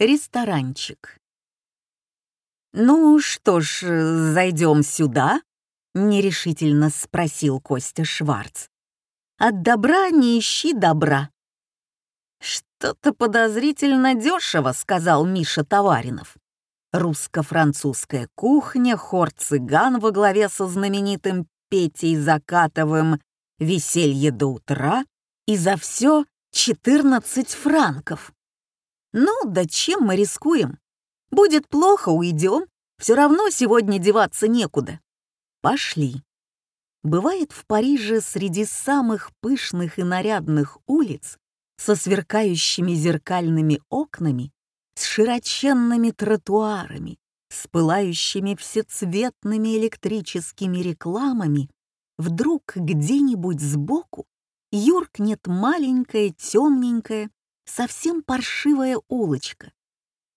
Ресторанчик. «Ну что ж, зайдем сюда?» — нерешительно спросил Костя Шварц. «От добра не ищи добра». «Что-то подозрительно дешево», — сказал Миша Товаринов. Русско-французская кухня, хор цыган во главе со знаменитым Петей Закатовым, веселье до утра и за все 14 франков. Ну, да чем мы рискуем? Будет плохо, уйдем. Все равно сегодня деваться некуда. Пошли. Бывает в Париже среди самых пышных и нарядных улиц со сверкающими зеркальными окнами, с широченными тротуарами, с пылающими всецветными электрическими рекламами, вдруг где-нибудь сбоку юркнет маленькая темненькая совсем паршивая улочка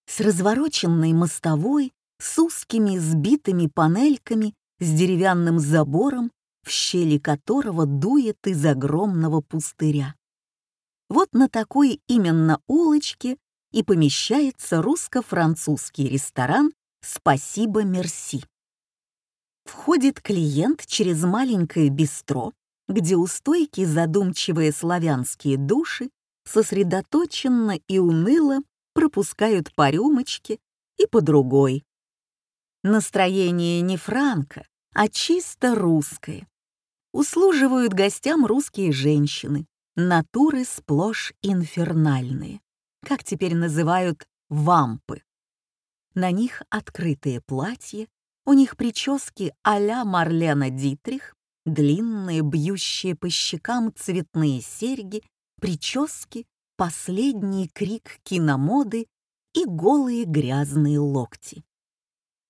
с развороченной мостовой, с узкими сбитыми панельками, с деревянным забором, в щели которого дует из огромного пустыря. Вот на такой именно улочке и помещается русско-французский ресторан «Спасибо, мерси». Входит клиент через маленькое бистро, где у стойки задумчивые славянские души сосредоточенно и уныло пропускают по рюмочке и по другой. Настроение не франко, а чисто русское. Услуживают гостям русские женщины, натуры сплошь инфернальные, как теперь называют вампы. На них открытые платья, у них прически а-ля Марлена Дитрих, длинные, бьющие по щекам цветные серьги прически, последний крик киномоды и голые грязные локти.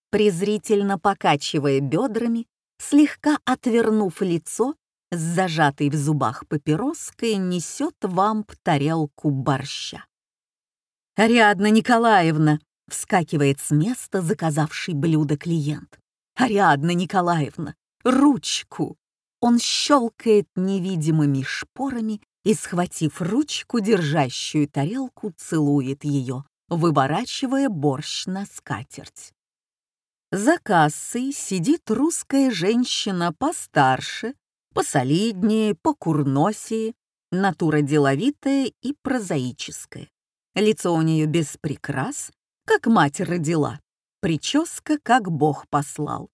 Презрительно покачивая бедрами, слегка отвернув лицо, с зажатой в зубах папироской несет вамп тарелку борща. «Ариадна Николаевна!» — вскакивает с места заказавший блюдо клиент. «Ариадна Николаевна! Ручку!» Он щелкает невидимыми шпорами и, схватив ручку, держащую тарелку, целует ее, выворачивая борщ на скатерть. За кассой сидит русская женщина постарше, посолиднее, покурносее, натура деловитая и прозаическая. Лицо у нее без прикрас, как мать родила, прическа, как Бог послал.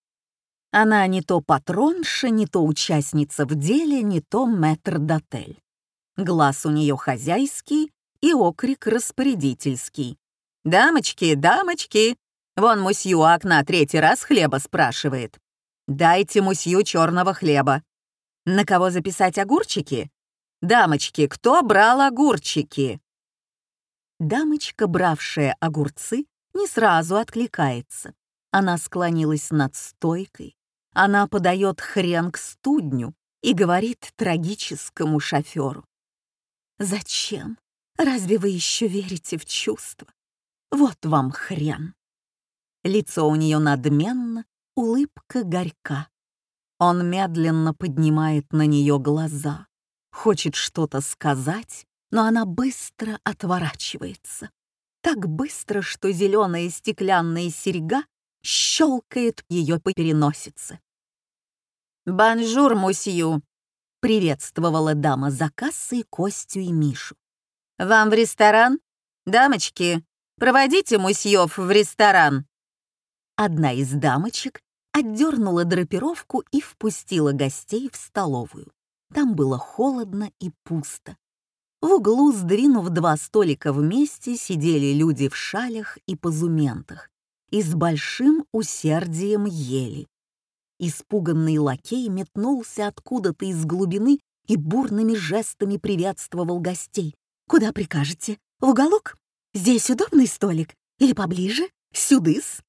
Она не то патронша, не то участница в деле, не то мэтр-дотель. Глаз у нее хозяйский и окрик распорядительский. «Дамочки, дамочки!» Вон мусью окна третий раз хлеба спрашивает. «Дайте мусью черного хлеба». На кого записать огурчики? «Дамочки, кто брал огурчики?» Дамочка, бравшая огурцы, не сразу откликается. Она склонилась над стойкой. Она подает хрен к студню и говорит трагическому шоферу. Зачем? Разве вы еще верите в чувства? Вот вам хрен. Лицо у нее надменно, улыбка горька. Он медленно поднимает на нее глаза, хочет что-то сказать, но она быстро отворачивается. Так быстро, что зеленая стеклянная серьга щелкает ее по переносице. «Бонжур, мусью!» — приветствовала дама за кассой Костю и Мишу. «Вам в ресторан? Дамочки, проводите мусьев в ресторан!» Одна из дамочек отдернула драпировку и впустила гостей в столовую. Там было холодно и пусто. В углу, сдвинув два столика вместе, сидели люди в шалях и позументах и с большим усердием ели. Испуганный лакей метнулся откуда-то из глубины и бурными жестами приветствовал гостей. «Куда прикажете? В уголок? Здесь удобный столик? Или поближе? Сюдыс?»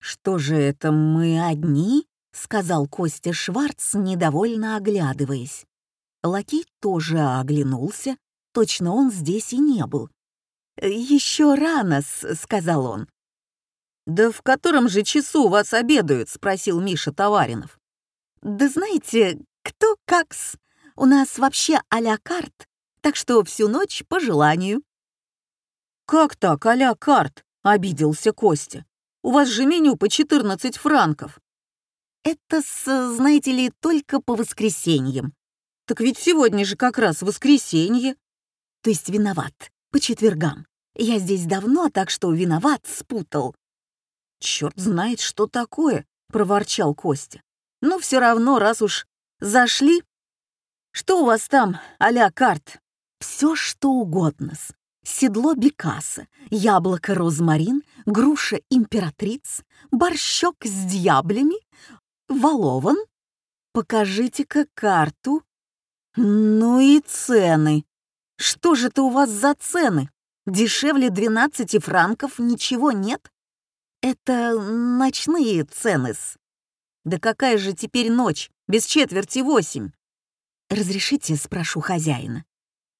«Что же это, мы одни?» — сказал Костя Шварц, недовольно оглядываясь. Лакей тоже оглянулся, точно он здесь и не был. «Еще рано», — сказал он. «Да в котором же часу вас обедают?» — спросил Миша Товаринов. «Да знаете, кто как-с. У нас вообще а-ля карт, так что всю ночь по желанию». «Как так, а карт?» — обиделся Костя. «У вас же меню по 14 франков». «Это, с, знаете ли, только по воскресеньям». «Так ведь сегодня же как раз воскресенье». «То есть виноват, по четвергам. Я здесь давно, так что виноват, спутал». «Черт знает, что такое», — проворчал Костя. «Но все равно, раз уж зашли...» «Что у вас там, а карт?» «Все, что угодно-с седло Бекаса, яблоко розмарин, груша императриц, борщок с дьяблями, волован. Покажите-ка карту. Ну и цены. Что же это у вас за цены? Дешевле 12 франков ничего нет? Это ночные цены-с. Да какая же теперь ночь, без четверти восемь? Разрешите, спрошу хозяина.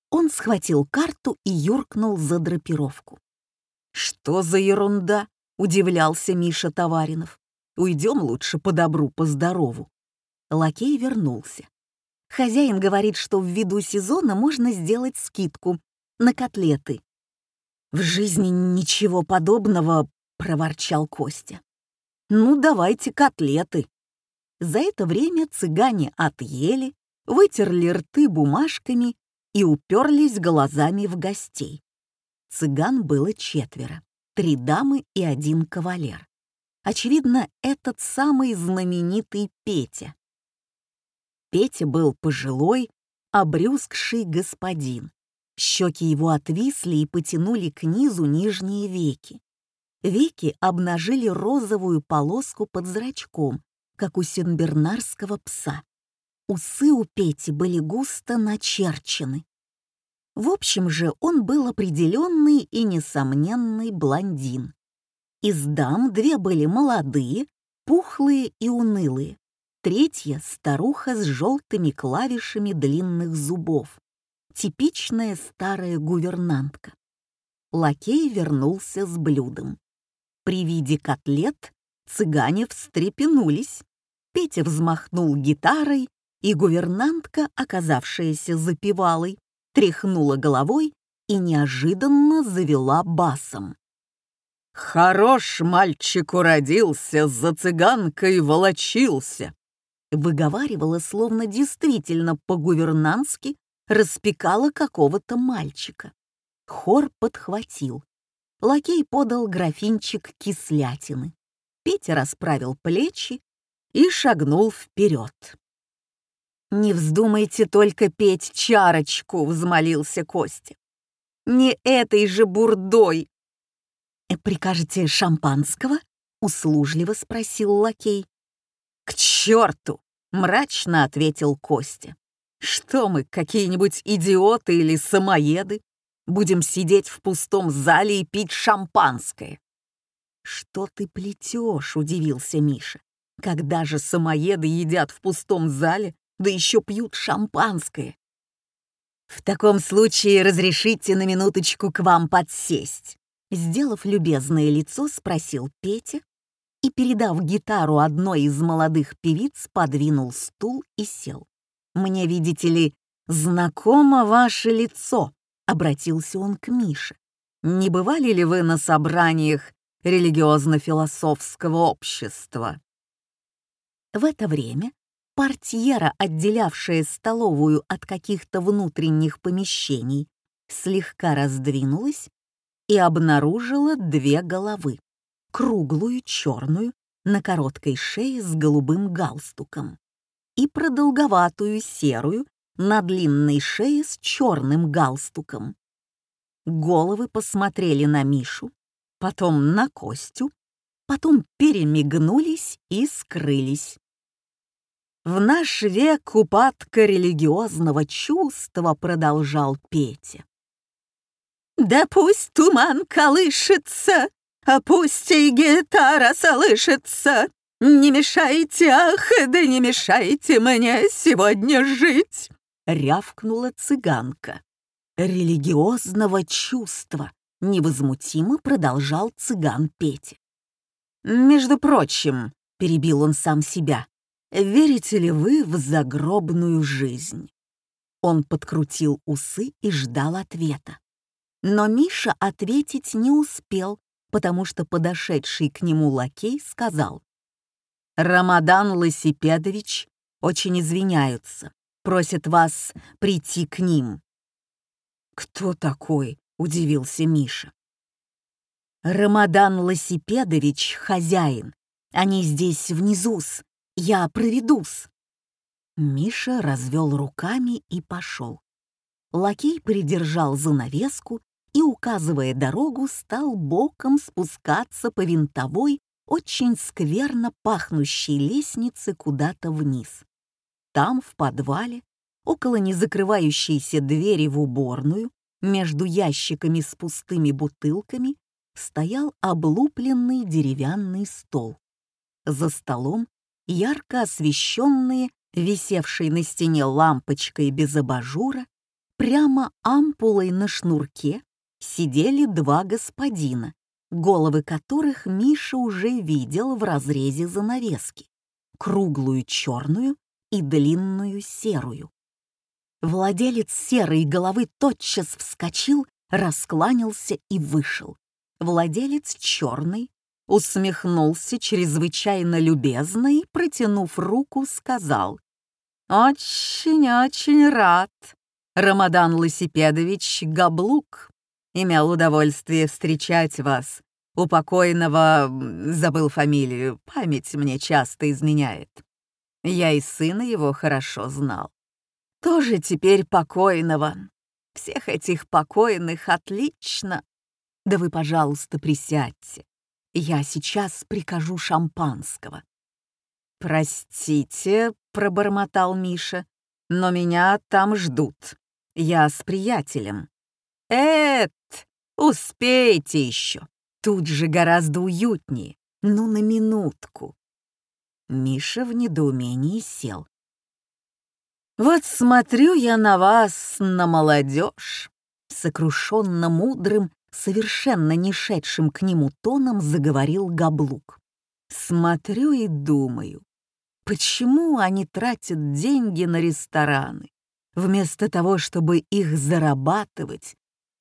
Он схватил карту и юркнул за драпировку. «Что за ерунда?» — удивлялся Миша Товаринов. «Уйдем лучше по добру, по здорову». Лакей вернулся. Хозяин говорит, что в виду сезона можно сделать скидку на котлеты. «В жизни ничего подобного», — проворчал Костя. «Ну, давайте котлеты». За это время цыгане отъели, вытерли рты бумажками и уперлись глазами в гостей. Цыган было четверо, три дамы и один кавалер. Очевидно, этот самый знаменитый Петя. Петя был пожилой, обрюзгший господин. Щеки его отвисли и потянули к низу нижние веки. Веки обнажили розовую полоску под зрачком, как у сенбернарского пса. Усы у Пети были густо начерчены. В общем же, он был определенный и несомненный блондин. Из дам две были молодые, пухлые и унылые. Третья — старуха с желтыми клавишами длинных зубов. Типичная старая гувернантка. Лакей вернулся с блюдом. При виде котлет цыгане встрепенулись. Петя взмахнул гитарой, и гувернантка, оказавшаяся запевалой, тряхнула головой и неожиданно завела басом. «Хорош мальчик уродился, за цыганкой волочился!» Выговаривала, словно действительно по-гувернантски распекала какого-то мальчика. Хор подхватил. Лакей подал графинчик кислятины. Петя расправил плечи и шагнул вперед. «Не вздумайте только петь чарочку», — взмолился Костя. «Не этой же бурдой!» «Э, «Прикажете шампанского?» — услужливо спросил лакей. «К черту!» — мрачно ответил Костя. «Что мы, какие-нибудь идиоты или самоеды? Будем сидеть в пустом зале и пить шампанское?» «Что ты плетешь?» — удивился Миша. «Когда же самоеды едят в пустом зале да еще пьют шампанское. В таком случае разрешите на минуточку к вам подсесть. Сделав любезное лицо, спросил Петя и, передав гитару одной из молодых певиц, подвинул стул и сел. «Мне, видите ли, знакомо ваше лицо», — обратился он к Мише. «Не бывали ли вы на собраниях религиозно-философского общества?» В это время Портьера, отделявшая столовую от каких-то внутренних помещений, слегка раздвинулась и обнаружила две головы. Круглую, черную, на короткой шее с голубым галстуком и продолговатую серую на длинной шее с черным галстуком. Головы посмотрели на Мишу, потом на Костю, потом перемигнулись и скрылись. В наш век упадка религиозного чувства продолжал Петя. Да пусть туман колышется, а пусть и гитара слышится. Не мешайте, ах, да не мешайте мне сегодня жить, рявкнула цыганка. Религиозного чувства невозмутимо продолжал цыган Петя. Между прочим, перебил он сам себя, верите ли вы в загробную жизнь?» Он подкрутил усы и ждал ответа. Но Миша ответить не успел, потому что подошедший к нему лакей сказал. «Рамадан Лосипедович очень извиняются, просят вас прийти к ним». «Кто такой?» — удивился Миша. «Рамадан Лосипедович — хозяин. Они здесь внизу-с. Я проведусь». Миша развел руками и пошел. Лакей придержал занавеску и, указывая дорогу, стал боком спускаться по винтовой, очень скверно пахнущей лестнице куда-то вниз. Там, в подвале, около незакрывающейся двери в уборную, между ящиками с пустыми бутылками, стоял облупленный деревянный стол. За столом ярко освещенные, висевшей на стене лампочкой без абажура, прямо ампулой на шнурке сидели два господина, головы которых Миша уже видел в разрезе занавески, круглую черную и длинную серую. Владелец серой головы тотчас вскочил, раскланялся и вышел. Владелец черной усмехнулся чрезвычайно любезно и, протянув руку, сказал «Очень-очень рад, Рамадан Лысипедович Габлук имел удовольствие встречать вас. У покойного, забыл фамилию, память мне часто изменяет. Я и сына его хорошо знал. Тоже теперь покойного. Всех этих покойных отлично. Да вы, пожалуйста, присядьте. Я сейчас прикажу шампанского. «Простите», — пробормотал Миша, — «но меня там ждут. Я с приятелем». «Эт, успейте еще. Тут же гораздо уютнее. Ну, на минутку». Миша в недоумении сел. «Вот смотрю я на вас, на молодежь», — сокрушенно мудрым, совершенно не шедшим к нему тоном заговорил Габлук. «Смотрю и думаю, почему они тратят деньги на рестораны, вместо того, чтобы их зарабатывать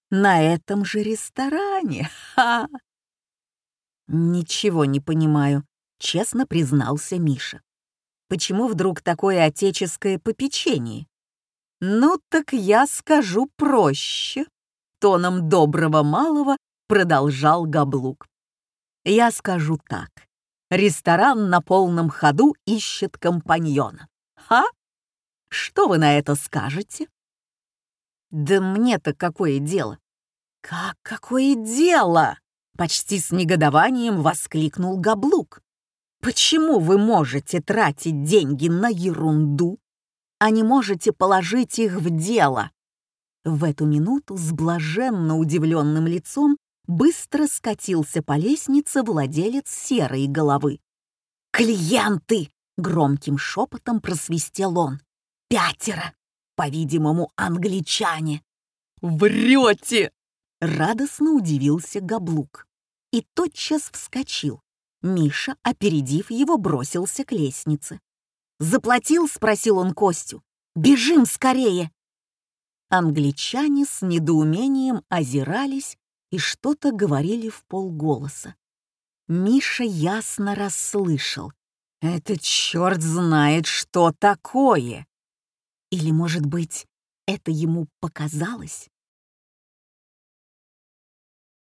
на этом же ресторане? Ха!» «Ничего не понимаю», — честно признался Миша. «Почему вдруг такое отеческое попечение?» «Ну так я скажу проще», — тоном доброго малого продолжал Габлук. «Я скажу так. Ресторан на полном ходу ищет компаньона. Ха? Что вы на это скажете?» «Да мне-то какое дело?» «Как какое дело?» Почти с негодованием воскликнул Габлук. «Почему вы можете тратить деньги на ерунду, а не можете положить их в дело?» В эту минуту с блаженно удивленным лицом быстро скатился по лестнице владелец серой головы. «Клиенты!» — громким шепотом просвистел он. «Пятеро! По-видимому, англичане!» «Врете!» Радостно удивился Габлук и тотчас вскочил. Миша, опередив его, бросился к лестнице. «Заплатил?» — спросил он Костю. «Бежим скорее!» Англичане с недоумением озирались и что-то говорили в полголоса. Миша ясно расслышал. «Это черт знает, что такое!» Или, может быть, это ему показалось?